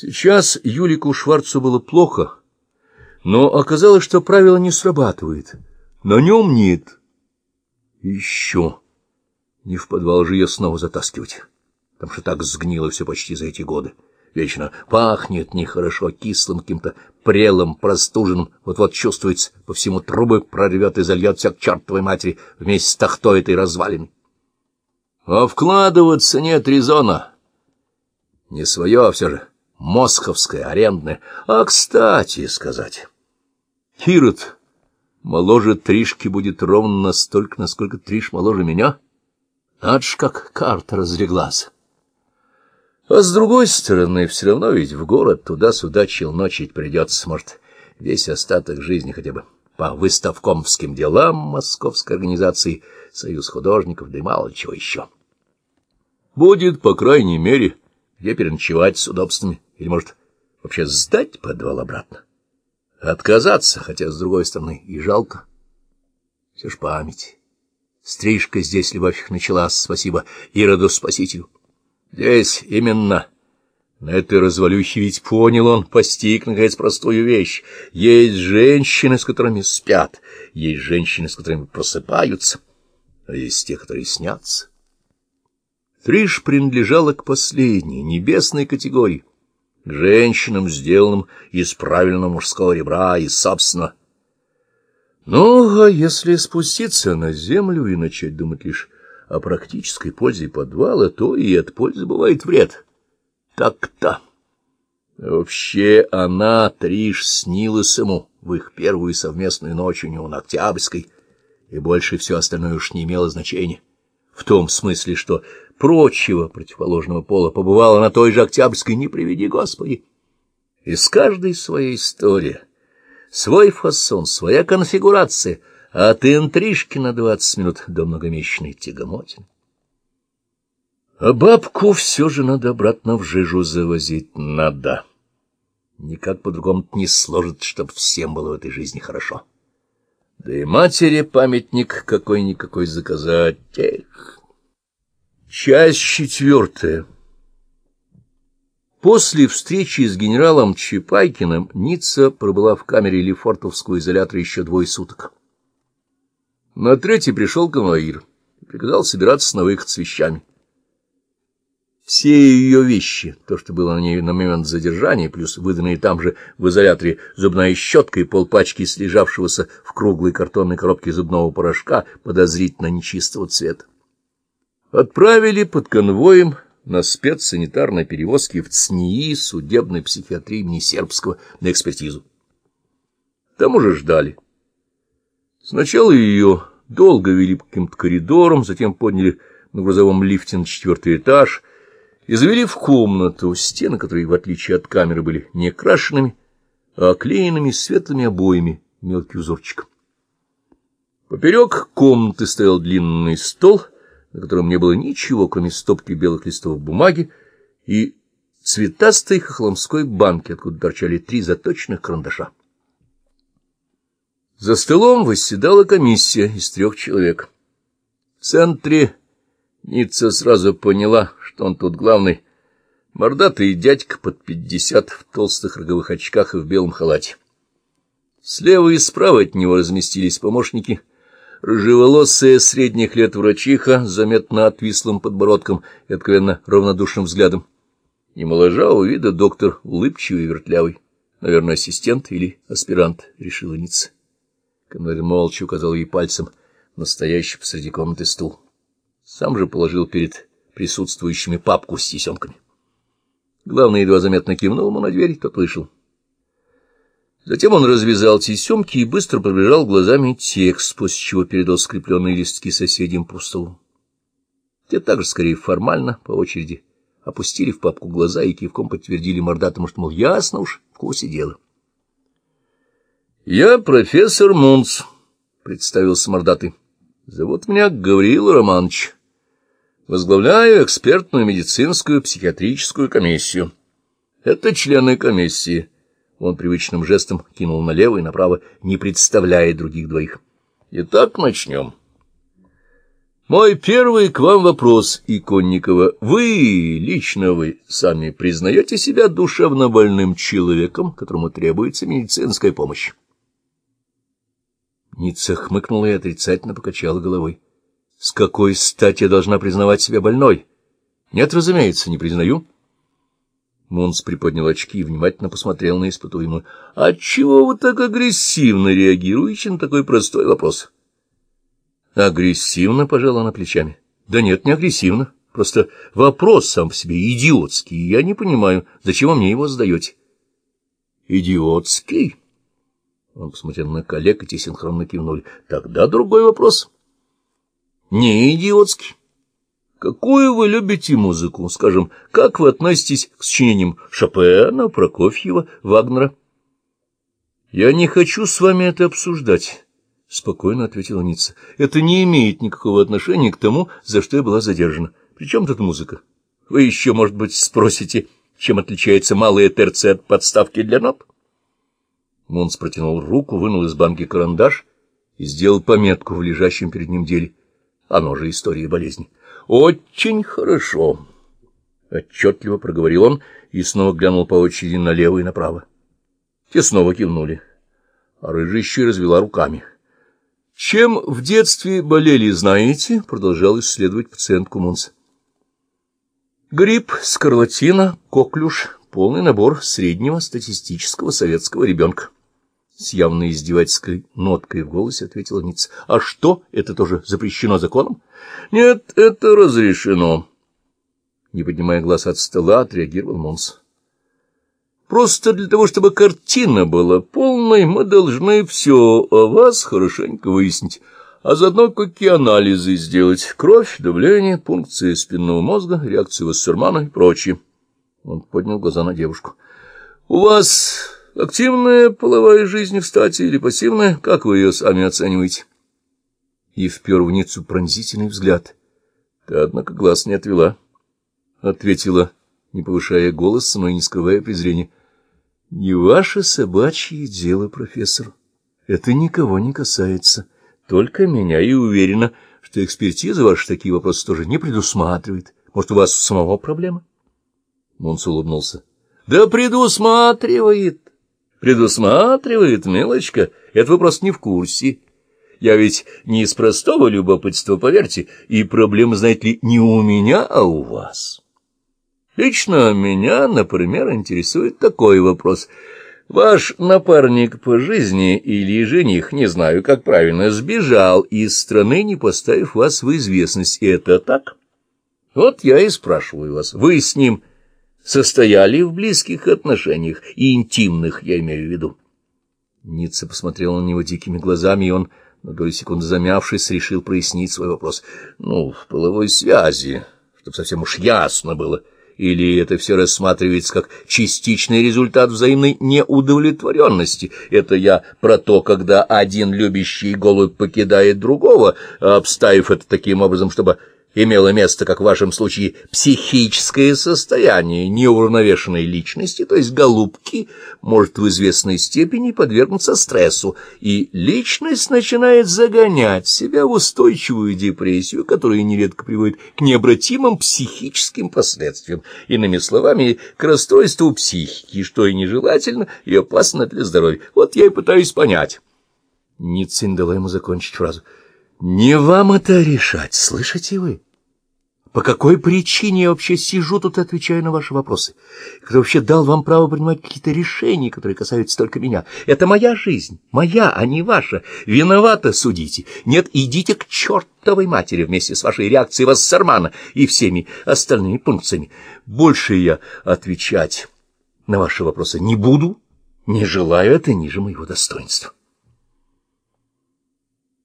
Сейчас Юлику Шварцу было плохо, но оказалось, что правило не срабатывает. На нем нет. еще. Не в подвал же ее снова затаскивать, потому что так сгнило все почти за эти годы. Вечно пахнет нехорошо, кислым каким-то прелым, простуженным. Вот-вот чувствуется, по всему трубы прорвет и зальет вся к чертовой матери вместе с тахтой этой развалины. А вкладываться нет резона. Не свое, а все же московское, арендное. А, кстати сказать, Кирот моложе Тришки будет ровно настолько, насколько Триш моложе меня. Надо ж, как карта разлеглась. А с другой стороны, все равно ведь в город туда-сюда челночить придется, может, весь остаток жизни хотя бы по выставкомским делам московской организации, союз художников, да и мало чего еще. Будет, по крайней мере, где переночевать с удобствами, или, может, вообще сдать подвал обратно. Отказаться, хотя, с другой стороны, и жалко. Все ж память. Стрижка здесь, любовь их началась, спасибо Ироду-спасителю. Здесь именно. На этой развалюхе ведь понял он, постиг, наконец, простую вещь. Есть женщины, с которыми спят, есть женщины, с которыми просыпаются, а есть те, которые снятся. Триш принадлежала к последней, небесной категории, к женщинам, сделанным из правильного мужского ребра и, собственно... Ну, а если спуститься на землю и начать думать лишь о практической пользе подвала, то и от пользы бывает вред. Так-то. Вообще она, Триш, снилась ему в их первую совместную ночь у него на Октябрьской, и больше все остальное уж не имело значения. В том смысле, что прочего противоположного пола побывала на той же Октябрьской, не приведи Господи. Из каждой своей истории, свой фасон, своя конфигурация — от интрижки на двадцать минут до многомесячной тягомотины. А бабку все же надо обратно в жижу завозить надо. Никак по-другому не сложится, чтоб всем было в этой жизни хорошо. Да и матери памятник какой-никакой заказать. Эх. Часть четвертая. После встречи с генералом Чапайкиным Ницца пробыла в камере Лефортовского изолятора еще двое суток. На третий пришел конвоир и приказал собираться на выход с вещами. Все ее вещи, то, что было на ней на момент задержания, плюс выданные там же в изоляторе зубная щетка и полпачки слежавшегося в круглой картонной коробке зубного порошка подозрительно нечистого цвета. Отправили под конвоем на спецсанитарной перевозке в ЦНИИ судебной психиатрии имени Сербского на экспертизу. Там уже ждали. Сначала ее долго вели по каким-то коридорам, затем подняли на грузовом лифте на четвертый этаж и завели в комнату, стены которой, в отличие от камеры, были не крашенными, а оклеенными светлыми обоями мелкий узорчик. Поперек комнаты стоял длинный стол, на котором не было ничего, кроме стопки белых листов бумаги и цветастой хохломской банки, откуда торчали три заточенных карандаша. За столом восседала комиссия из трех человек. В центре Ницца сразу поняла, что он тут главный. Мордатый дядька под пятьдесят в толстых роговых очках и в белом халате. Слева и справа от него разместились помощники. Рыжеволосая средних лет врачиха, заметно отвислым подбородком и откровенно равнодушным взглядом. И моложавого вида доктор, улыбчивый и вертлявый. Наверное, ассистент или аспирант, решила Ницца. Конвоир молча указал ей пальцем настоящий посреди комнаты стул. Сам же положил перед присутствующими папку с тесемками. Главный едва заметно кивнул ему на дверь, тот вышел. Затем он развязал тесемки и быстро пробежал глазами текст, после чего передал скрепленные листки соседям по столу. Те также, скорее формально, по очереди, опустили в папку глаза и кивком подтвердили мордатому, что, мол, ясно уж, в курсе дела. «Я профессор Мунц», — представился мордатый. «Зовут меня Гавриил Романович. Возглавляю экспертную медицинскую психиатрическую комиссию. Это члены комиссии». Он привычным жестом кинул налево и направо, не представляя других двоих. «Итак, начнем». Мой первый к вам вопрос, Иконникова. Вы, лично вы, сами признаете себя душевно больным человеком, которому требуется медицинская помощь? Ницца хмыкнула и отрицательно покачала головой. — С какой стати я должна признавать себя больной? — Нет, разумеется, не признаю. Мунс приподнял очки и внимательно посмотрел на испытуемую. — Отчего вы так агрессивно реагируете на такой простой вопрос? — Агрессивно пожала она плечами. Да нет, не агрессивно. Просто вопрос сам по себе идиотский, и я не понимаю, зачем вы мне его задаете. Идиотский? Он посмотрел на коллег, и те синхронно кивнули. Тогда другой вопрос. Не идиотский. Какую вы любите музыку? Скажем, как вы относитесь к сочинениям Шопена, Прокофьева, Вагнера? Я не хочу с вами это обсуждать. — спокойно ответила Ницца. — Это не имеет никакого отношения к тому, за что я была задержана. Причем тут музыка? Вы еще, может быть, спросите, чем отличается малая ТРЦ от подставки для нот? Монс протянул руку, вынул из банки карандаш и сделал пометку в лежащем перед ним деле. Оно же история болезни. — Очень хорошо! — отчетливо проговорил он и снова глянул по очереди налево и направо. Те снова кивнули. А рыжий еще развела руками. — чем в детстве болели, знаете? Продолжал исследовать пациентку Мунс. Грипп, скарлатина, коклюш, полный набор среднего статистического советского ребенка. С явной издевательской ноткой в голосе ответила Ниц. А что, это тоже запрещено законом? Нет, это разрешено. Не поднимая глаз от стола, отреагировал Монс. Просто для того, чтобы картина была полной, мы должны все о вас хорошенько выяснить, а заодно какие анализы сделать. Кровь, давление, пункции спинного мозга, реакции Вассермана и прочее. Он поднял глаза на девушку. — У вас активная половая жизнь, кстати, или пассивная? Как вы ее сами оцениваете? И впер в Ниццу пронзительный взгляд. Ты, однако, глаз не отвела. Ответила, не повышая голоса, но и не скрывая презрения. — Не ваше собачье дело, профессор. Это никого не касается. Только меня и уверена, что экспертиза ваша такие вопросы тоже не предусматривает. Может, у вас самого проблема? Монс улыбнулся. — Да предусматривает. Предусматривает, мелочка. Это вы просто не в курсе. Я ведь не из простого любопытства, поверьте, и проблема, знаете ли, не у меня, а у вас. Лично меня, например, интересует такой вопрос. Ваш напарник по жизни или жених, не знаю, как правильно, сбежал из страны, не поставив вас в известность. Это так? Вот я и спрашиваю вас. Вы с ним состояли в близких отношениях, и интимных, я имею в виду? Ницца посмотрел на него дикими глазами, и он, на долю секунды замявшись, решил прояснить свой вопрос. Ну, в половой связи, чтобы совсем уж ясно было — или это все рассматривается как частичный результат взаимной неудовлетворенности? Это я про то, когда один любящий голубь покидает другого, обставив это таким образом, чтобы имело место, как в вашем случае, психическое состояние неуравновешенной личности, то есть голубки, может в известной степени подвергнуться стрессу, и личность начинает загонять себя в устойчивую депрессию, которая нередко приводит к необратимым психическим последствиям, иными словами, к расстройству психики, что и нежелательно, и опасно для здоровья. Вот я и пытаюсь понять. Ницин дала ему закончить фразу. «Не вам это решать, слышите вы?» По какой причине я вообще сижу тут и отвечаю на ваши вопросы? Кто вообще дал вам право принимать какие-то решения, которые касаются только меня? Это моя жизнь, моя, а не ваша. Виновата судите. Нет, идите к чертовой матери вместе с вашей реакцией Вассермана и всеми остальными пункциями. Больше я отвечать на ваши вопросы не буду, не желаю это ниже моего достоинства.